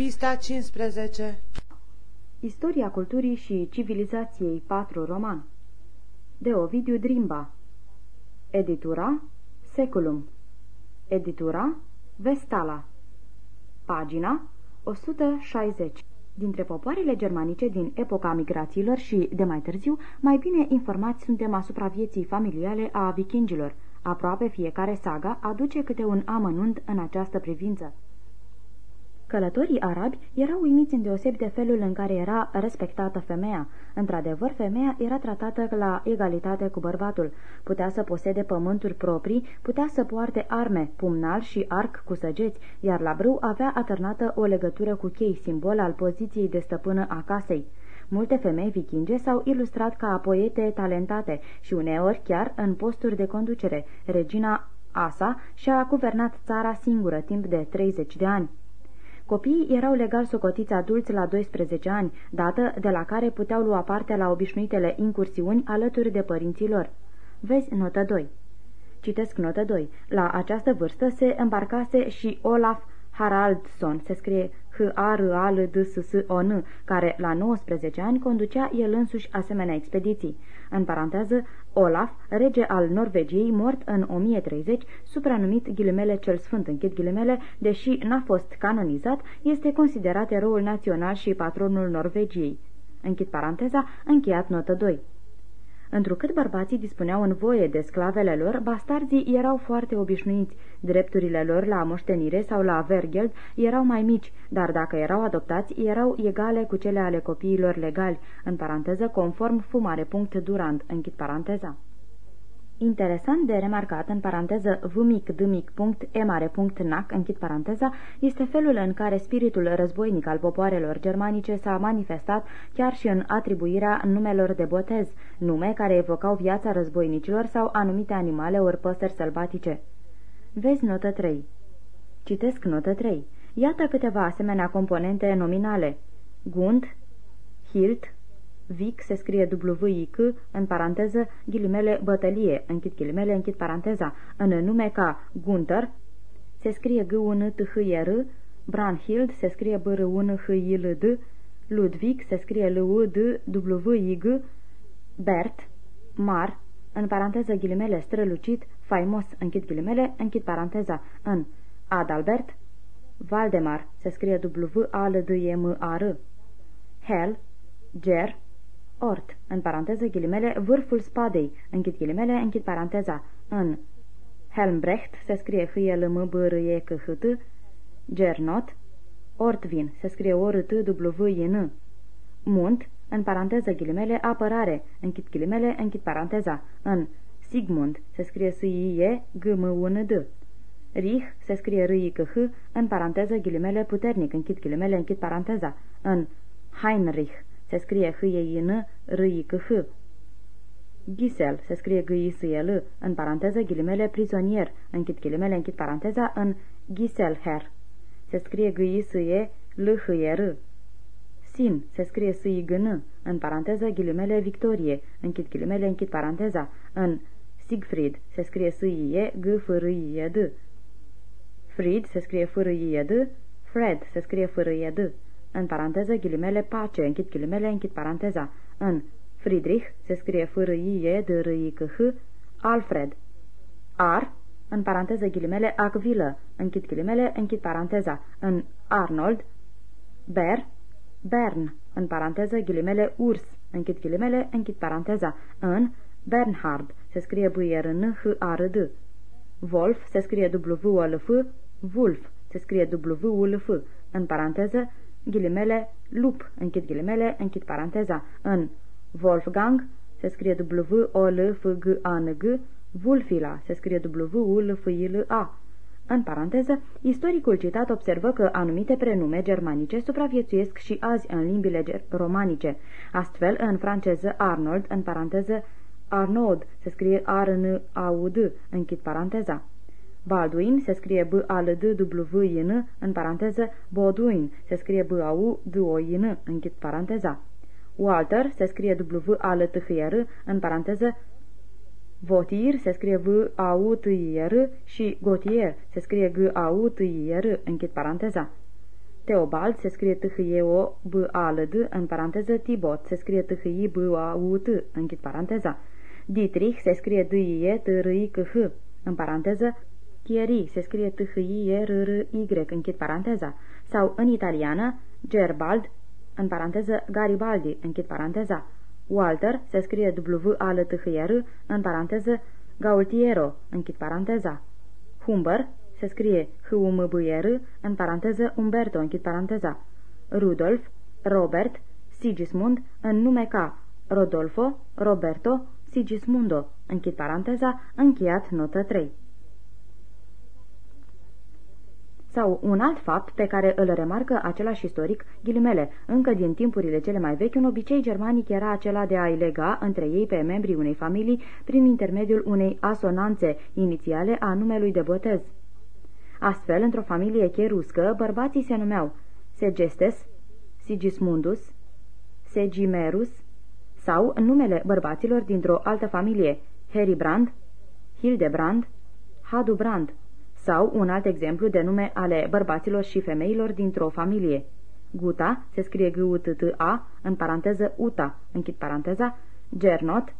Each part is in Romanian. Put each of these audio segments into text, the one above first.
Pista 15 Istoria culturii și civilizației 4 roman. De Ovidiu Drimba. Editura Seculum. Editura Vestala. Pagina 160 Dintre popoarele germanice din epoca migrațiilor și, de mai târziu, mai bine informați suntem asupra vieții familiale a vikingilor. Aproape fiecare saga aduce câte un amănunt în această privință. Călătorii arabi erau uimiți îndeosebi de felul în care era respectată femeia. Într-adevăr, femeia era tratată la egalitate cu bărbatul. Putea să posede pământuri proprii, putea să poarte arme, pumnal și arc cu săgeți, iar la brâu avea atârnată o legătură cu chei, simbol al poziției de stăpână a casei. Multe femei vikinge s-au ilustrat ca poete talentate și uneori chiar în posturi de conducere. Regina Asa și-a guvernat țara singură timp de 30 de ani. Copiii erau legal socotiți adulți la 12 ani, dată de la care puteau lua parte la obișnuitele incursiuni alături de părinții lor. Vezi notă 2. Citesc notă 2. La această vârstă se îmbarcase și Olaf Haraldsson, se scrie h a r a l d s s o n care la 19 ani conducea el însuși asemenea expediții. În paranteză, Olaf, rege al Norvegiei, mort în 1030, supranumit ghilimele cel sfânt, închid ghilimele, deși n-a fost canonizat, este considerat eroul național și patronul Norvegiei. Închid paranteza, încheiat notă 2. Întrucât bărbații dispuneau în voie de sclavele lor, bastarzii erau foarte obișnuiți. Drepturile lor la moștenire sau la vergeld erau mai mici, dar dacă erau adoptați, erau egale cu cele ale copiilor legali, în paranteză conform fumare punct durant, închid paranteza. Interesant de remarcat, în paranteză vmic dmic punct emare punct nac, închid paranteza, este felul în care spiritul războinic al popoarelor germanice s-a manifestat chiar și în atribuirea numelor de botez, nume care evocau viața războinicilor sau anumite animale ori păsări sălbatice. Vezi notă 3. Citesc notă 3. Iată câteva asemenea componente nominale. Gund, hilt, Vic se scrie W-I-C, în paranteză, ghilimele bătălie, închid ghilimele, închid paranteza, în nume ca Gunther, se scrie g u n t h e r Branhild se scrie b r u n h i l d Ludwig se scrie l u d w i g Bert, Mar, în paranteză ghilimele strălucit, faimos, închid ghilimele, închid paranteza, în Adalbert, Valdemar, se scrie w a l d e m a r Hel, Ger, Ort, în paranteză ghilimele, vârful spadei, închid ghilimele, închid paranteza, în Helmbrecht, se scrie h l m b r e c h t Gernot, Ortvin, se scrie o r t w i n Munt, în paranteză ghilimele, apărare, închid ghilimele, închid paranteza, în Sigmund, se scrie s i e g m u n d Rih, se scrie r i c h în paranteză ghilimele, puternic, închid ghilimele, închid paranteza, în Heinrich, se scrie h e i n r i c h Gisel, se scrie g i s l în paranteză ghilimele prizonier, închid ghilimele, închid paranteza, în Giselher. Se scrie g i s e l h e r Sin, se scrie s i g n în paranteză ghilimele victorie, închid ghilimele, închid paranteza, în Siegfried, se scrie s i e g f r i e d Fried, se scrie f r i e d Fred, se scrie f r i e d în paranteză ghilimele pace, închid ghilimele, închid paranteza, în Friedrich se scrie f r i e d r i c h Alfred, Ar, în paranteză ghilimele, Acvilă, închid ghilimele, închid paranteza, în Arnold, Ber, Bern, în paranteză ghilimele, Urs, închid ghilimele, închid paranteza, în Bernhard, se scrie b r n h a r d Wolf, se scrie w l f Wolf, se scrie w l f în paranteză, ghilimele, lup, închid ghilimele, închid paranteza, în Wolfgang se scrie W-O-L-F-G-A-N-G, Vulfila se scrie W-U-L-F-I-L-A. În paranteză, istoricul citat observă că anumite prenume germanice supraviețuiesc și azi în limbile romanice. Astfel, în franceză Arnold, în paranteză Arnaud, se scrie A-R-N-A-U-D, închid paranteza. Balduin se scrie b a l d w i n în paranteză Boduin se scrie b a u d o i n închid paranteza. Walter se scrie w a l t h r în paranteză Votir se scrie v a u t i r și Gotier se scrie g a u t i r închid paranteza. Teobald se scrie t h e o b a l d în paranteză Tibot se scrie t h i b a u t închid paranteza. Dietrich se scrie d i e t r i c h în paranteză Thierry se scrie t h i e r r y închid paranteza. Sau în italiană Gerbald în paranteză Garibaldi închid paranteza. Walter se scrie w a l t h r în paranteză Gaultiero închid paranteza. Humber se scrie h u m b r în paranteză Umberto, închid paranteza. Rudolf, Robert, Sigismund, în nume ca Rodolfo, Roberto, Sigismundo, închid paranteza, încheiat notă 3. Sau un alt fapt pe care îl remarcă același istoric, ghilimele, încă din timpurile cele mai vechi, un obicei germanic era acela de a-i lega între ei pe membrii unei familii prin intermediul unei asonanțe inițiale a numelui de botez. Astfel, într-o familie cheruscă, bărbații se numeau Segestes, Sigismundus, Segimerus sau numele bărbaților dintr-o altă familie, Heribrand, Hildebrand, Hadubrand sau un alt exemplu de nume ale bărbaților și femeilor dintr-o familie. Guta se scrie g u t t a în paranteză Uta, închid paranteza, Gernot,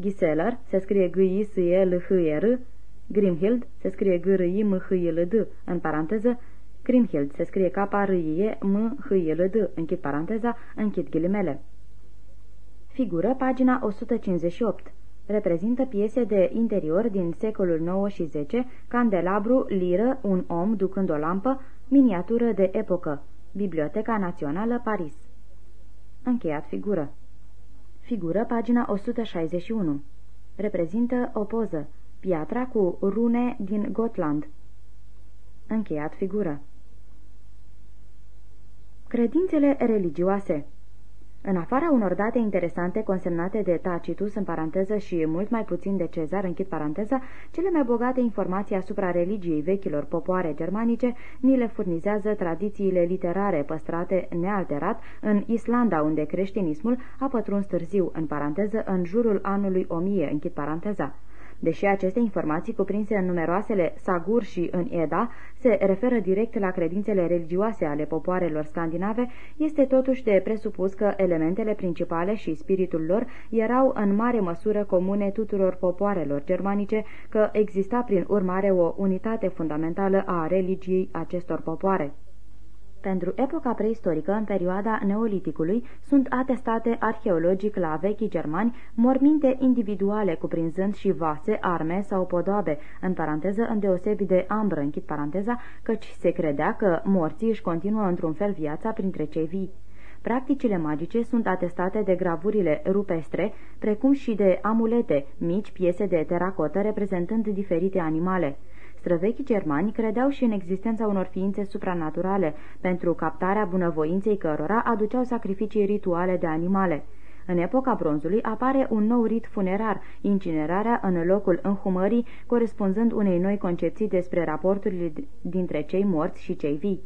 Giseler se scrie g i s e l h e r Grimhild se scrie g r i m h i l d în paranteză, Grimhild se scrie k r i e m h i l d închid paranteza, închid ghilimele. Figură pagina 158. Reprezintă piese de interior din secolul 9 și 10, candelabru, liră, un om ducând o lampă, miniatură de epocă. Biblioteca Națională, Paris. Încheiat figură. Figură, pagina 161. Reprezintă o poză. Piatra cu rune din Gotland. Încheiat figură. Credințele religioase în afara unor date interesante consemnate de Tacitus în paranteză și mult mai puțin de Cezar, închid paranteza, cele mai bogate informații asupra religiei vechilor popoare germanice ni le furnizează tradițiile literare păstrate nealterat în Islanda, unde creștinismul a pătruns târziu, în paranteză, în jurul anului 1000, închid paranteza. Deși aceste informații cuprinse în numeroasele sagur și în Eda se referă direct la credințele religioase ale popoarelor scandinave, este totuși de presupus că elementele principale și spiritul lor erau în mare măsură comune tuturor popoarelor germanice, că exista prin urmare o unitate fundamentală a religiei acestor popoare. Pentru epoca preistorică, în perioada neoliticului, sunt atestate arheologic la vechii germani morminte individuale cuprinzând și vase, arme sau podoabe, în paranteză îndeosebi de ambră, închid paranteza, căci se credea că morții își continuă într-un fel viața printre cei vii. Practicile magice sunt atestate de gravurile rupestre, precum și de amulete, mici piese de teracotă reprezentând diferite animale. Străvechii germani credeau și în existența unor ființe supranaturale, pentru captarea bunăvoinței cărora aduceau sacrificii rituale de animale. În epoca bronzului apare un nou rit funerar, incinerarea în locul înhumării, corespunzând unei noi concepții despre raporturile dintre cei morți și cei vii.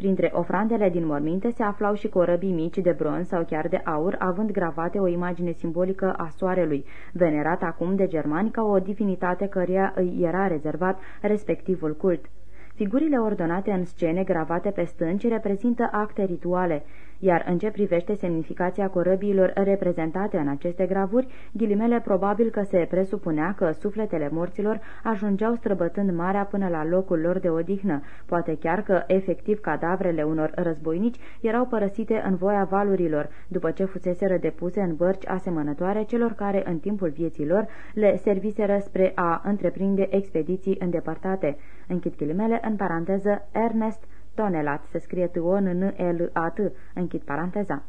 Printre ofrandele din morminte se aflau și corăbii mici de bronz sau chiar de aur, având gravate o imagine simbolică a soarelui, venerat acum de germani ca o divinitate căreia îi era rezervat respectivul cult. Figurile ordonate în scene gravate pe stânci reprezintă acte rituale iar în ce privește semnificația corăbiilor reprezentate în aceste gravuri, ghilimele probabil că se presupunea că sufletele morților ajungeau străbătând marea până la locul lor de odihnă, poate chiar că efectiv cadavrele unor războinici erau părăsite în voia valurilor, după ce fuseseră depuse în bărci asemănătoare celor care în timpul vieții lor le serviseră spre a întreprinde expediții îndepărtate. Închid ghilimele în paranteză Ernest Tonelat, se scrie t o n n l a t închid paranteza.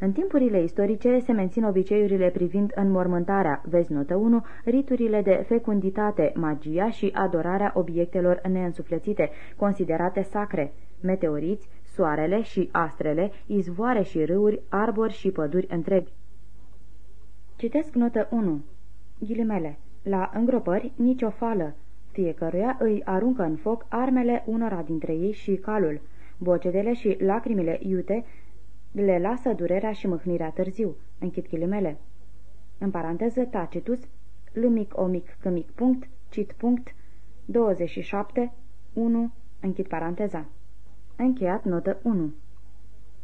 În timpurile istorice se mențin obiceiurile privind înmormântarea, vezi notă 1, riturile de fecunditate, magia și adorarea obiectelor neînsuflețite, considerate sacre, meteoriți, soarele și astrele, izvoare și râuri, arbori și păduri întregi. Citesc notă 1. Ghilimele. La îngropări nicio fală, Fiecăruia îi aruncă în foc armele unora dintre ei și calul. Bocetele și lacrimile iute le lasă durerea și mâhnirea târziu. Închid ghilimele. În paranteză, Tacitus, lumic omic câmic punct, cit punct, 27, 1, închid paranteza. Încheiat notă 1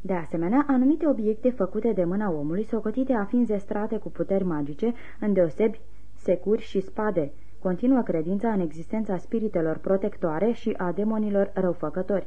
de asemenea, anumite obiecte făcute de mâna omului, socotite a fi înzestrate cu puteri magice, îndeosebi securi și spade, continuă credința în existența spiritelor protectoare și a demonilor răufăcători.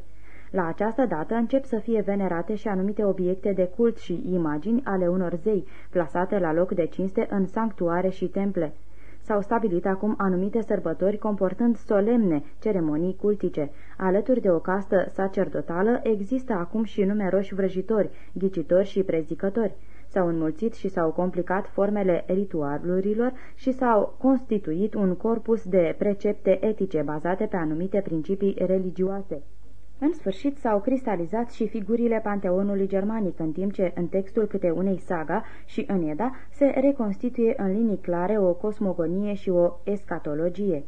La această dată încep să fie venerate și anumite obiecte de cult și imagini ale unor zei, plasate la loc de cinste în sanctuare și temple. S-au stabilit acum anumite sărbători comportând solemne ceremonii cultice. Alături de o castă sacerdotală există acum și numeroși vrăjitori, ghicitori și prezicători. S-au înmulțit și s-au complicat formele ritualurilor și s-au constituit un corpus de precepte etice bazate pe anumite principii religioase. În sfârșit s-au cristalizat și figurile panteonului germanic, în timp ce în textul câte unei saga și în Eda se reconstituie în linii clare o cosmogonie și o escatologie.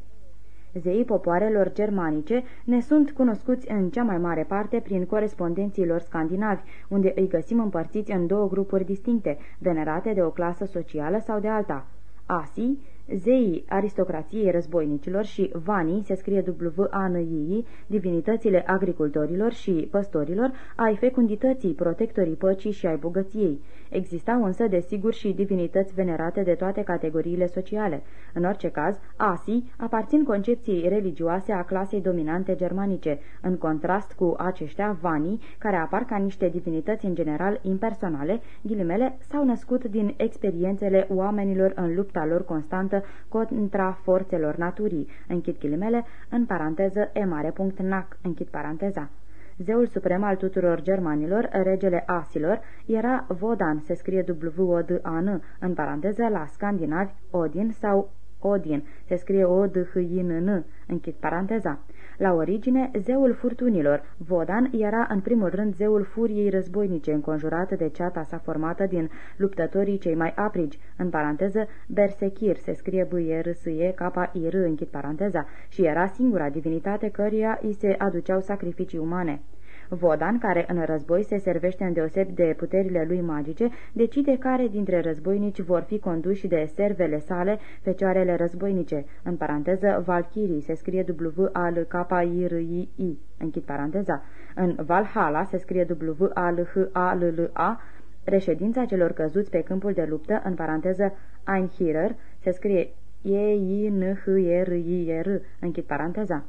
Zeii popoarelor germanice ne sunt cunoscuți în cea mai mare parte prin corespondenții lor scandinavi, unde îi găsim împărțiți în două grupuri distincte, venerate de o clasă socială sau de alta. Asii, Zeii aristocrației războinicilor și Vanii, se scrie w a n i divinitățile agricultorilor și păstorilor, ai fecundității, protectorii păcii și ai bogăției. Existau însă, desigur, și divinități venerate de toate categoriile sociale. În orice caz, asii aparțin concepției religioase a clasei dominante germanice, în contrast cu aceștia vanii, care apar ca niște divinități în general impersonale, ghilimele, s-au născut din experiențele oamenilor în lupta lor constantă contra forțelor naturii, închid ghilimele, în paranteză e mare punct nac, închid paranteza. Zeul suprem al tuturor germanilor, regele asilor, era Vodan, se scrie W-O-D-A-N, în paranteză la scandinavi Odin sau Odin, se scrie o d h i n n închid paranteza. La origine, zeul furtunilor, Vodan, era în primul rând zeul furiei războinice, înconjurat de ceata sa formată din luptătorii cei mai aprigi, în paranteză, Bersechir, se scrie b r s e k i r închid paranteza, și era singura divinitate căruia îi se aduceau sacrificii umane. Vodan, care în război se servește îndeoseb de puterile lui magice, decide care dintre războinici vor fi conduși de servele sale fecioarele războinice. În paranteză, Valkyrie se scrie w a l k i r i i închid paranteza. În Valhalla se scrie w a l h a l l a reședința celor căzuți pe câmpul de luptă, în paranteză Einhirer, se scrie e i n h e r i e r închid paranteza.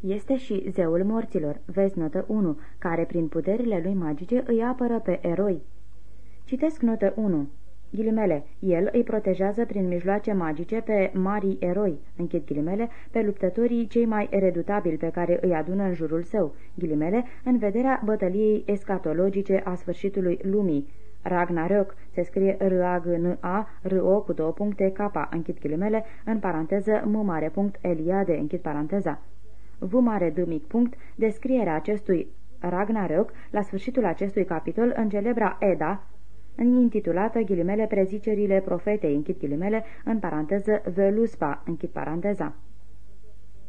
Este și zeul morților, vezi notă 1, care prin puterile lui magice îi apără pe eroi. Citesc notă 1. Ghilimele, el îi protejează prin mijloace magice pe marii eroi, închid ghilimele, pe luptătorii cei mai redutabili pe care îi adună în jurul său, ghilimele, în vederea bătăliei escatologice a sfârșitului lumii. Ragnarök se scrie r a g n a r o cu două puncte K, închid ghilimele, în paranteză m mare punct Eliade, închid paranteza. V mare D mic punct, descrierea acestui Ragnarök la sfârșitul acestui capitol în celebra Eda, intitulată ghilimele prezicerile profetei, închid ghilimele, în paranteză Veluspa, închid paranteza.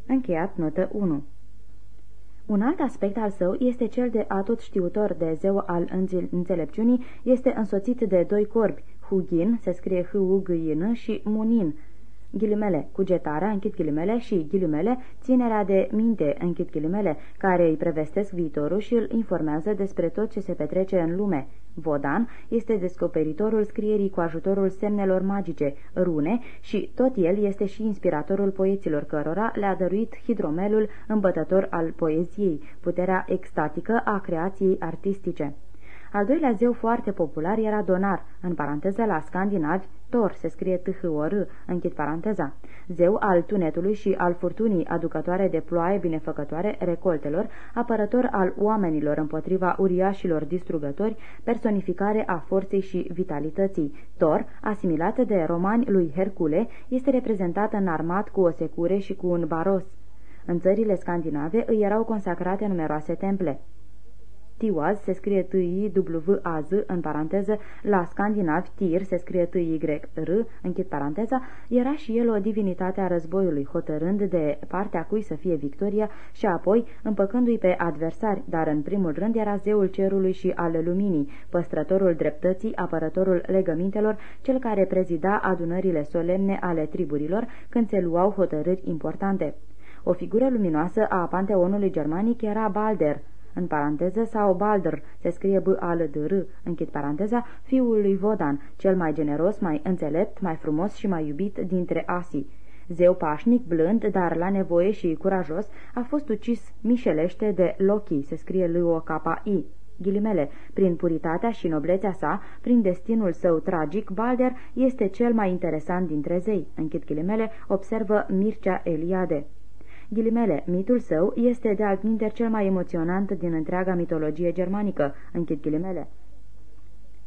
Încheiat notă 1 un alt aspect al său este cel de atot știutor de zeu al înțelepciunii, este însoțit de doi corbi, Hugin, se scrie h u g i n și Munin, ghilimele, cugetarea, închid ghilimele și ghilimele, ținerea de minte, închid ghilimele, care îi prevestesc viitorul și îl informează despre tot ce se petrece în lume. Vodan este descoperitorul scrierii cu ajutorul semnelor magice, rune, și tot el este și inspiratorul poeților cărora le-a dăruit hidromelul îmbătător al poeziei, puterea extatică a creației artistice. Al doilea zeu foarte popular era Donar, în paranteză la scandinavi, Thor, se scrie t h o r închid paranteza. Zeu al tunetului și al furtunii aducătoare de ploaie binefăcătoare recoltelor, apărător al oamenilor împotriva uriașilor distrugători, personificare a forței și vitalității. Thor, asimilată de romani lui Hercule, este reprezentată în armat cu o secure și cu un baros. În țările scandinave îi erau consacrate numeroase temple. Tiwaz se scrie T-I-W-A-Z, în paranteză, la scandinavi Tir se scrie T-Y-R, închid paranteza, era și el o divinitate a războiului, hotărând de partea cui să fie victoria și apoi împăcându-i pe adversari, dar în primul rând era zeul cerului și al luminii, păstrătorul dreptății, apărătorul legămintelor, cel care prezida adunările solemne ale triburilor când se luau hotărâri importante. O figură luminoasă a panteonului germanic era Balder, în paranteză, sau Baldr, se scrie b a l d r închid paranteza, fiul lui Vodan, cel mai generos, mai înțelept, mai frumos și mai iubit dintre asii. Zeu pașnic, blând, dar la nevoie și curajos, a fost ucis mișelește de Loki, se scrie l o k i Ghilimele, prin puritatea și noblețea sa, prin destinul său tragic, Balder este cel mai interesant dintre zei. Închid ghilimele, observă Mircea Eliade. Ghilimele, mitul său este de altminteri cel mai emoționant din întreaga mitologie germanică. Închid ghilimele.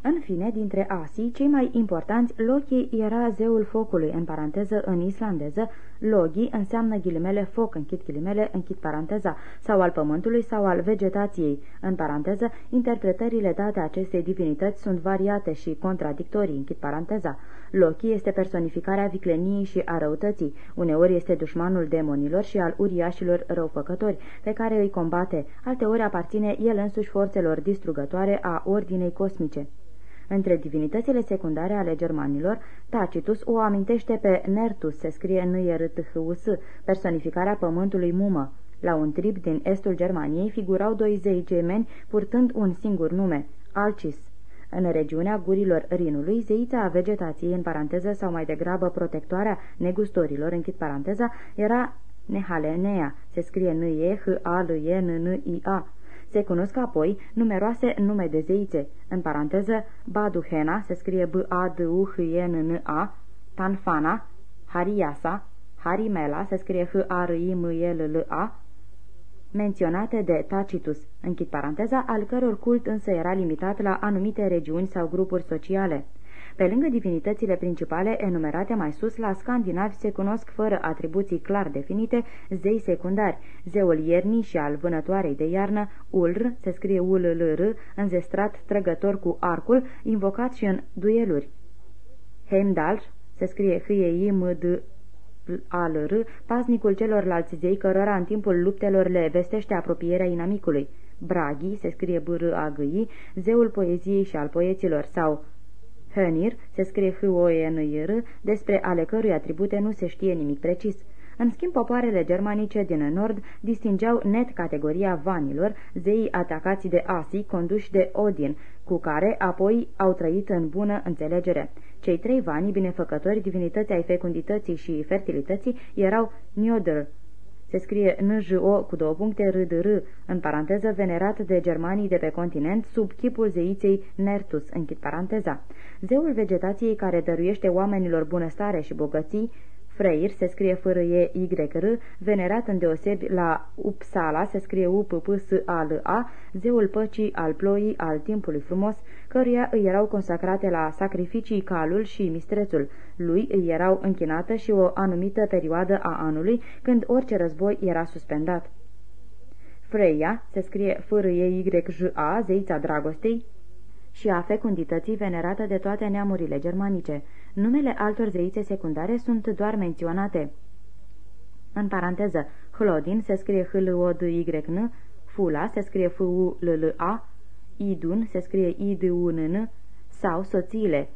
În fine, dintre asii, cei mai importanți, Loki era zeul focului, în paranteză în islandeză, Logi înseamnă ghilimele foc, închid ghilimele, închid paranteza, sau al pământului sau al vegetației. În paranteză, interpretările date acestei divinități sunt variate și contradictorii, închid paranteza. Loki este personificarea vicleniei și a răutății, uneori este dușmanul demonilor și al uriașilor răufăcători, pe care îi combate, alteori aparține el însuși forțelor distrugătoare a ordinei cosmice. Între divinitățile secundare ale germanilor, Tacitus o amintește pe Nertus, se scrie n -r -t -h -u -s, personificarea pământului mumă. La un trib din estul Germaniei figurau doi zei gemeni purtând un singur nume, Alcis. În regiunea gurilor Rinului, zeița a vegetației, în paranteză sau mai degrabă protectoarea negustorilor, închid paranteza, era Nehalenea, se scrie n e h a l e n n i a se cunosc apoi numeroase nume de zeițe, în paranteză Baduhena, se scrie b a d u h e n n a Tanfana, Hariasa, Harimela, se scrie h a r i m e l l a menționate de Tacitus, închid paranteza, al căror cult însă era limitat la anumite regiuni sau grupuri sociale. Pe lângă divinitățile principale enumerate mai sus, la scandinavi se cunosc fără atribuții clar definite zei secundari, zeul iernii și al vânătoarei de iarnă, Ulr, se scrie ul l r înzestrat trăgător cu arcul, invocat și în dueluri. Heimdall, se scrie h e i m d al r paznicul celorlalți zei cărora în timpul luptelor le vestește apropierea inamicului. Bragi, se scrie b r a g i zeul poeziei și al poeților, sau Hönir, se scrie h o e n i r despre ale cărui atribute nu se știe nimic precis. În schimb, popoarele germanice din nord distingeau net categoria vanilor, zeii atacați de Asi, conduși de Odin, cu care apoi au trăit în bună înțelegere. Cei trei vani, binefăcători, divinități ai fecundității și fertilității, erau Njodr, se scrie NJO cu două puncte RDR, în paranteză venerat de germanii de pe continent sub chipul zeiței Nertus, închid paranteza. Zeul vegetației care dăruiește oamenilor bunăstare și bogății, Freir se scrie fără e y r venerat îndeosebi la Uppsala, se scrie u p p s a l a zeul păcii, al ploii, al timpului frumos, căruia îi erau consacrate la sacrificii calul și mistrețul. Lui îi erau închinată și o anumită perioadă a anului, când orice război era suspendat. Freia se scrie fără e y j a zeița dragostei, și a fecundității venerată de toate neamurile germanice. Numele altor zeițe secundare sunt doar menționate. În paranteză, Hlodin se scrie h l o d y n Fula se scrie f u l l a Idun se scrie i d u n n sau soțiile.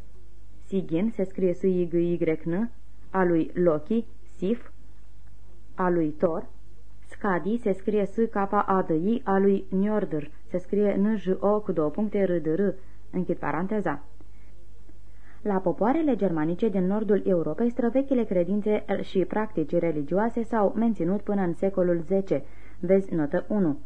Sigin se scrie s i g y n a lui Loki, Sif, a lui Thor, Scadi se scrie s k a d i a lui Njordr se scrie n j o cu două puncte r d r închid paranteza. La popoarele germanice din nordul Europei, străvechile credințe și practici religioase s-au menținut până în secolul X. Vezi notă 1.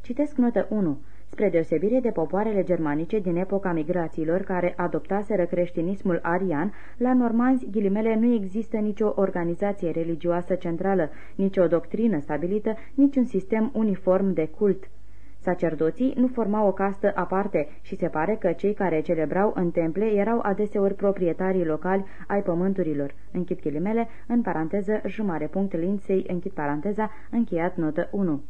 Citesc notă 1. Spre deosebire de popoarele germanice din epoca migrațiilor care adoptaseră creștinismul arian, la normanzi ghilimele nu există nicio organizație religioasă centrală, nicio doctrină stabilită, niciun sistem uniform de cult. Sacerdoții nu formau o castă aparte și se pare că cei care celebrau în temple erau adeseori proprietarii locali ai pământurilor. Închid ghilimele, în paranteză, jumare punct linței, închid paranteza, încheiat notă 1.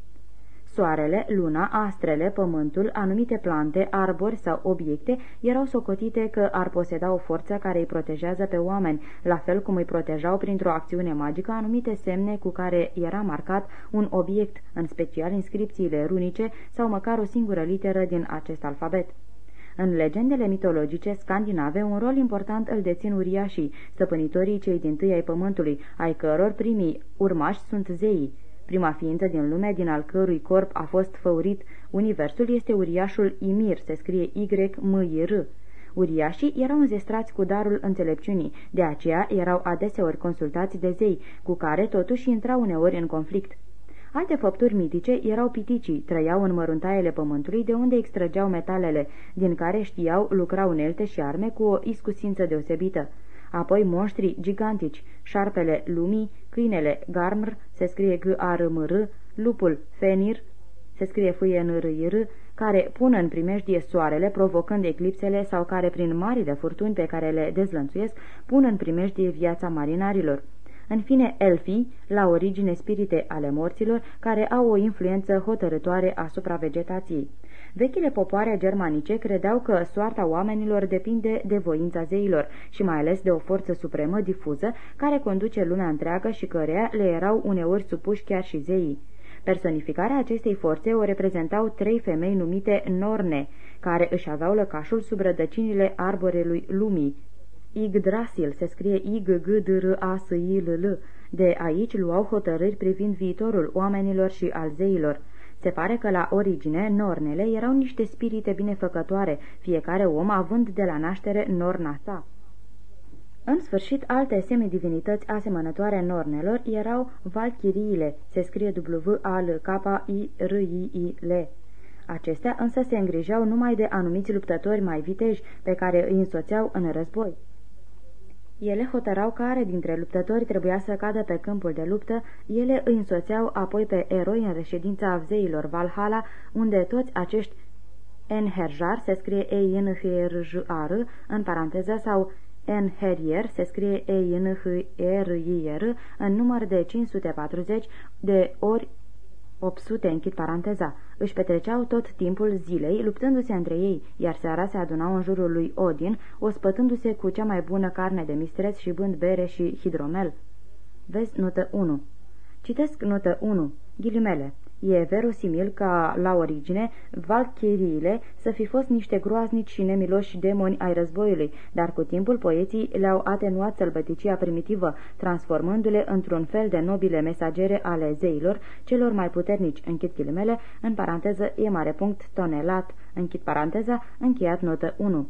Soarele, luna, astrele, pământul, anumite plante, arbori sau obiecte erau socotite că ar poseda o forță care îi protejează pe oameni, la fel cum îi protejau printr-o acțiune magică anumite semne cu care era marcat un obiect, în special inscripțiile runice sau măcar o singură literă din acest alfabet. În legendele mitologice scandinave, un rol important îl dețin uriașii, stăpânitorii cei din tâi ai pământului, ai căror primii urmași sunt zeii prima ființă din lume din al cărui corp a fost făurit Universul este uriașul Imir, se scrie Y-M-I-R. Uriașii erau înzestrați cu darul înțelepciunii, de aceea erau adeseori consultați de zei, cu care totuși intrau uneori în conflict. Alte făpturi mitice erau piticii, trăiau în măruntaiele pământului de unde extrăgeau metalele, din care știau lucra unelte și arme cu o iscusință deosebită. Apoi monștrii gigantici, șarpele lumii, câinele garmr, se scrie g a r m r lupul fenir, se scrie f n r i r care pun în primejdie soarele, provocând eclipsele sau care, prin marile furtuni pe care le dezlănțuiesc, pun în primejdie viața marinarilor. În fine, elfii, la origine spirite ale morților, care au o influență hotărătoare asupra vegetației. Vechile popoare germanice credeau că soarta oamenilor depinde de voința zeilor și mai ales de o forță supremă difuză care conduce lumea întreagă și cărea le erau uneori supuși chiar și zeii. Personificarea acestei forțe o reprezentau trei femei numite Norne, care își aveau lăcașul sub rădăcinile arborelui lumii. Yggdrasil se scrie y g d r a s i l l De aici luau hotărâri privind viitorul oamenilor și al zeilor. Se pare că la origine nornele erau niște spirite binefăcătoare, fiecare om având de la naștere norna sa. În sfârșit, alte semidivinități asemănătoare nornelor erau valchiriile, se scrie w a l k i r i i l Acestea însă se îngrijeau numai de anumiți luptători mai viteji pe care îi însoțeau în război. Ele hotărau care dintre luptători trebuia să cadă pe câmpul de luptă, ele îi însoțeau apoi pe eroi în reședința avzeilor Valhalla, unde toți acești Enherjar se scrie e n h r j a r în paranteză sau Enherier se scrie e n h r i r în număr de 540 de ori 800 închid paranteza. Își petreceau tot timpul zilei luptându-se între ei, iar seara se adunau în jurul lui Odin, ospătându-se cu cea mai bună carne de mistreț și bând bere și hidromel. Vezi notă 1. Citesc notă 1. Ghilimele. E verosimil ca, la origine, valchiriile să fi fost niște groaznici și nemiloși demoni ai războiului, dar cu timpul poeții le-au atenuat sălbăticia primitivă, transformându-le într-un fel de nobile mesagere ale zeilor, celor mai puternici, închid ghilimele, în paranteză e mare punct tonelat, închid paranteza, încheiat notă 1.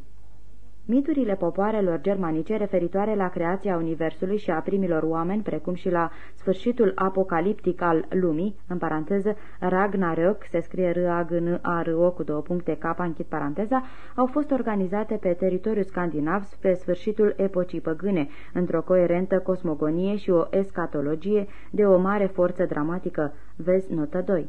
Miturile popoarelor germanice referitoare la creația Universului și a primilor oameni, precum și la sfârșitul apocaliptic al lumii, în paranteză Ragnarök, se scrie r a g n a r o cu două puncte K, închid paranteza, au fost organizate pe teritoriul scandinav spre sfârșitul epocii păgâne, într-o coerentă cosmogonie și o escatologie de o mare forță dramatică. Vezi notă 2.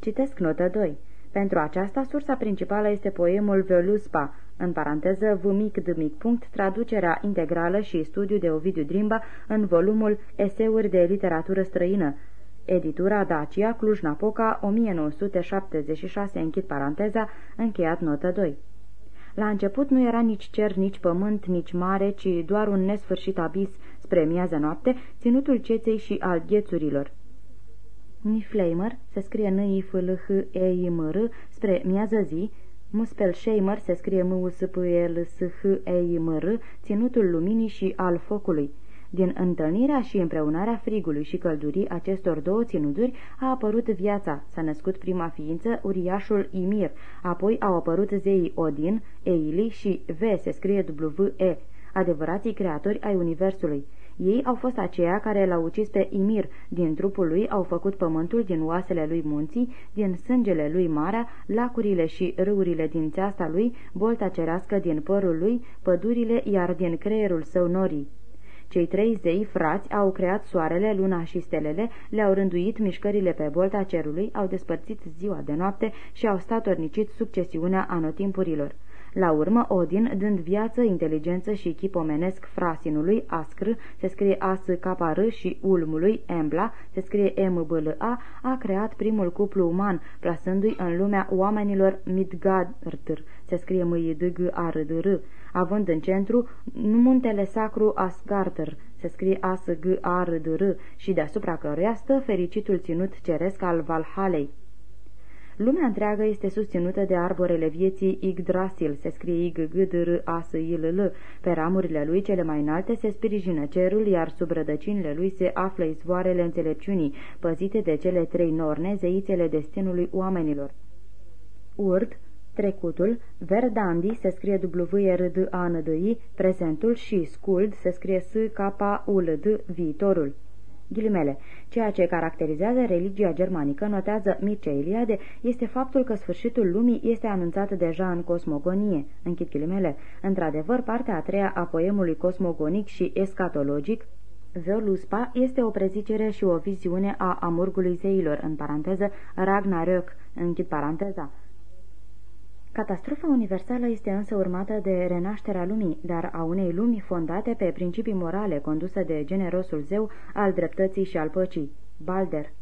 Citesc notă 2. Pentru aceasta, sursa principală este poemul Völuspa, în paranteză v mic d mic punct, traducerea integrală și studiu de Ovidiu Drimba în volumul Eseuri de literatură străină, editura Dacia, Cluj-Napoca, 1976, închid paranteza, încheiat notă 2. La început nu era nici cer, nici pământ, nici mare, ci doar un nesfârșit abis spre miază noapte, ținutul ceței și al ghețurilor. Nifleimer se scrie n i f l h e i m r spre miază zi, Muspelsheimer se scrie m u s p l s h e i m r ținutul luminii și al focului. Din întâlnirea și împreunarea frigului și căldurii acestor două ținuturi a apărut viața, s-a născut prima ființă, uriașul Imir, apoi au apărut zeii Odin, Eili și V se scrie W-E, adevărații creatori ai Universului. Ei au fost aceia care l-au ucis pe Imir, din trupul lui au făcut pământul din oasele lui munții, din sângele lui marea, lacurile și râurile din țeasta lui, bolta cerească din părul lui, pădurile, iar din creierul său norii. Cei trei zei frați au creat soarele, luna și stelele, le-au rânduit mișcările pe bolta cerului, au despărțit ziua de noapte și au statornicit succesiunea anotimpurilor. La urmă, Odin, dând viață, inteligență și chip omenesc frasinului, Ascr, se scrie as k r și ulmului, Embla, se scrie m b l a a creat primul cuplu uman, plasându-i în lumea oamenilor Midgardr, se scrie m i d g a r d r având în centru muntele sacru Asgardr, se scrie as g a r d r și deasupra căruia stă fericitul ținut ceresc al Valhalei. Lumea întreagă este susținută de arborele vieții Yggdrasil, se scrie y g d r a s i l l Pe ramurile lui cele mai înalte se sprijină cerul, iar sub rădăcinile lui se află izvoarele înțelepciunii, păzite de cele trei norne, zeițele destinului oamenilor. urd, trecutul, verdandi se scrie w r d a n d i prezentul și skuld se scrie s k u l d viitorul. Ghilimele. Ceea ce caracterizează religia germanică, notează Mircea Eliade, este faptul că sfârșitul lumii este anunțat deja în cosmogonie. Închid ghilimele. Într-adevăr, partea a treia a poemului cosmogonic și escatologic, Veoluspa este o prezicere și o viziune a amurgului zeilor, în paranteză Ragnarök, închid paranteza. Catastrofa universală este însă urmată de renașterea lumii, dar a unei lumi fondate pe principii morale conduse de generosul zeu al dreptății și al păcii. Balder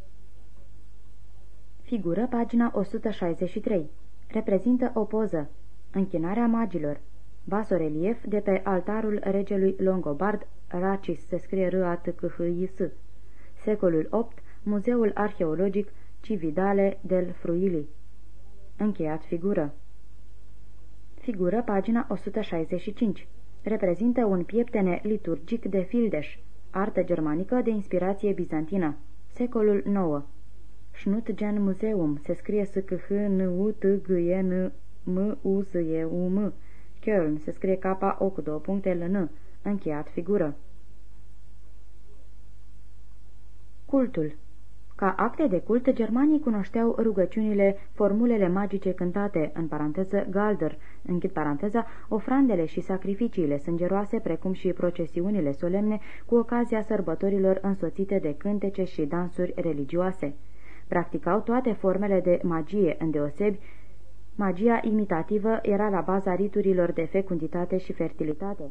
Figură pagina 163 Reprezintă o poză. Închinarea magilor. Basorelief de pe altarul regelui Longobard, Racis se scrie r a t c h i s Secolul 8, Muzeul Arheologic Cividale del Fruili. Încheiat figură. Figură pagina 165. Reprezintă un pieptene liturgic de fildeș, artă germanică de inspirație bizantină. Secolul 9. Schnutgen Museum se scrie s c h n u t g e n m u s e u m Köln se scrie k o cu două puncte l n încheiat figură. Cultul ca acte de cult, germanii cunoșteau rugăciunile, formulele magice cântate, în paranteză galder, închid paranteza, ofrandele și sacrificiile sângeroase, precum și procesiunile solemne, cu ocazia sărbătorilor însoțite de cântece și dansuri religioase. Practicau toate formele de magie, îndeosebi, magia imitativă era la baza riturilor de fecunditate și fertilitate.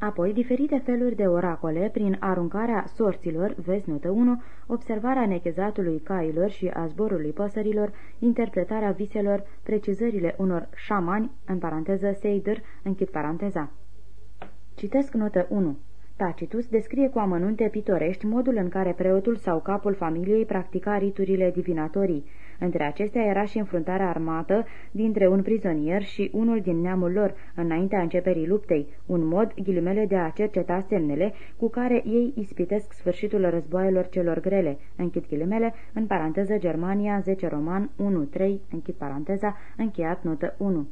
Apoi, diferite feluri de oracole, prin aruncarea sorților, vezi notă 1, observarea nechezatului cailor și a zborului păsărilor, interpretarea viselor, precizările unor șamani, în paranteză Seider, închid paranteza. Citesc notă 1. Tacitus descrie cu amănunte pitorești modul în care preotul sau capul familiei practica riturile divinatorii, între acestea era și înfruntarea armată dintre un prizonier și unul din neamul lor, înaintea începerii luptei, un mod, ghilimele, de a cerceta semnele cu care ei ispitesc sfârșitul războaielor celor grele, închid ghilimele, în paranteză Germania 10 Roman 1-3, închid paranteza, încheiat notă 1.